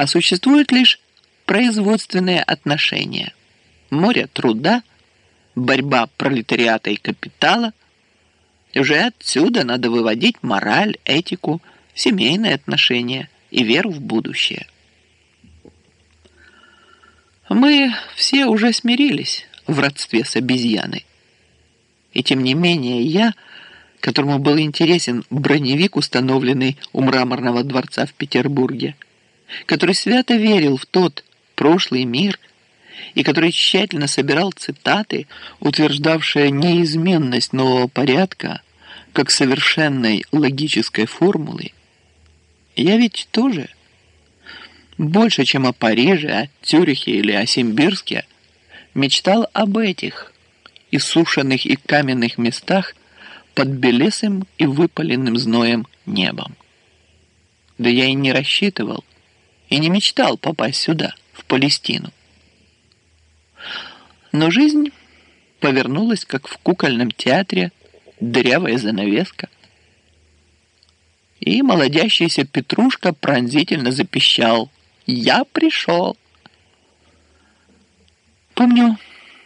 а существуют лишь производственные отношения. Море труда, борьба пролетариата и капитала. Уже отсюда надо выводить мораль, этику, семейные отношения и веру в будущее. Мы все уже смирились в родстве с обезьяной. И тем не менее я, которому был интересен броневик, установленный у мраморного дворца в Петербурге, который свято верил в тот прошлый мир и который тщательно собирал цитаты, утверждавшие неизменность нового порядка как совершенной логической формулы, я ведь тоже больше, чем о Париже, о Цюрихе или о Симбирске, мечтал об этих иссушенных и каменных местах под белесым и выпаленным зноем небом. Да я и не рассчитывал, и не мечтал попасть сюда, в Палестину. Но жизнь повернулась, как в кукольном театре, дырявая занавеска. И молодящийся Петрушка пронзительно запищал «Я пришел!». Помню,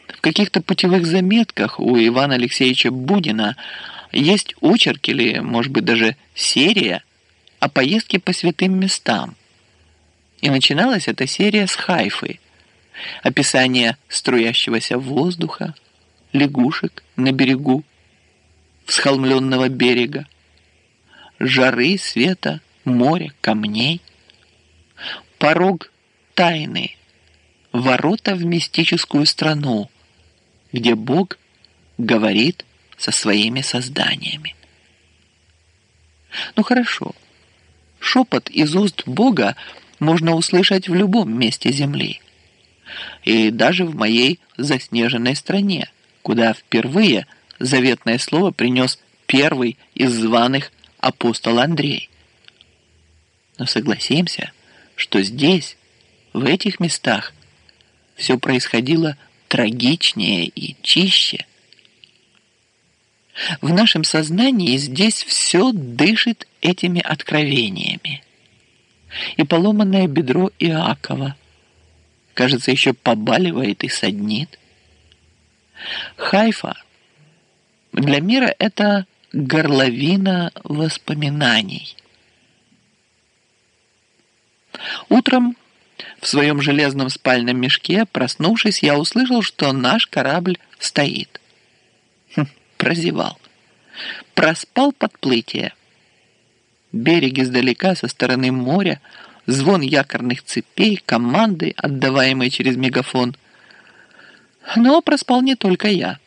в каких-то путевых заметках у Ивана Алексеевича Будина есть очерк или, может быть, даже серия о поездке по святым местам – и начиналась эта серия с Хайфы. Описание струящегося воздуха, лягушек на берегу, всхолмленного берега, жары, света, моря, камней, порог тайны, ворота в мистическую страну, где Бог говорит со своими созданиями. Ну хорошо, шепот из уст Бога – можно услышать в любом месте Земли. И даже в моей заснеженной стране, куда впервые заветное слово принес первый из званых апостол Андрей. Но согласимся, что здесь, в этих местах, все происходило трагичнее и чище. В нашем сознании здесь все дышит этими откровениями и поломанное бедро Иакова. Кажется, еще побаливает и саднит. Хайфа для мира это горловина воспоминаний. Утром в своем железном спальном мешке, проснувшись, я услышал, что наш корабль стоит. Хм, прозевал. Проспал подплытие берег издалека со стороны моря, звон якорных цепей, команды, отдаваемые через мегафон. Но проспал не только я.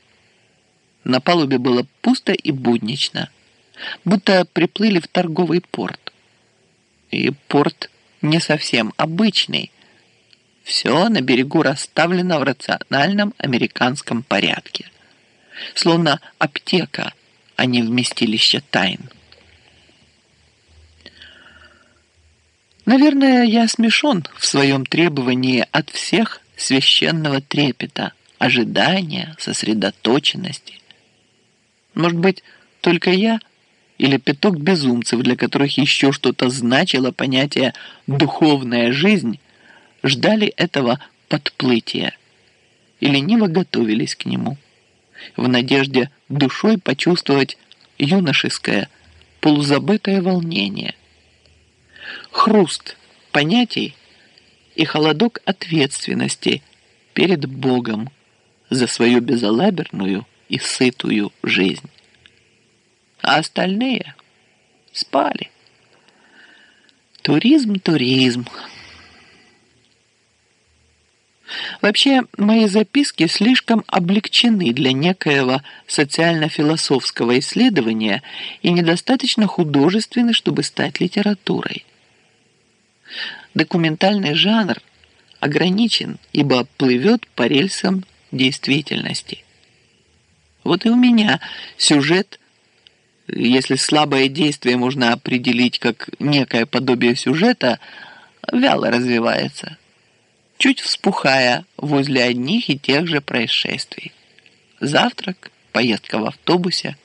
На палубе было пусто и буднично, будто приплыли в торговый порт. И порт не совсем обычный. Все на берегу расставлено в рациональном американском порядке. Словно аптека, а не вместилище тайн. Наверное, я смешон в своем требовании от всех священного трепета, ожидания, сосредоточенности. Может быть, только я или пяток безумцев, для которых еще что-то значило понятие «духовная жизнь», ждали этого подплытия и лениво готовились к нему, в надежде душой почувствовать юношеское, полузабытое волнение – хруст понятий и холодок ответственности перед Богом за свою безалаберную и сытую жизнь. А остальные спали. Туризм, туризм. Вообще, мои записки слишком облегчены для некоего социально-философского исследования и недостаточно художественны, чтобы стать литературой. Документальный жанр ограничен, ибо плывет по рельсам действительности. Вот и у меня сюжет, если слабое действие можно определить как некое подобие сюжета, вяло развивается, чуть вспухая возле одних и тех же происшествий. Завтрак, поездка в автобусе,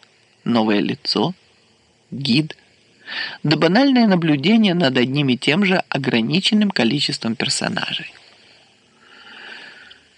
новое лицо, гид – да банальное наблюдение над одним и тем же ограниченным количеством персонажей.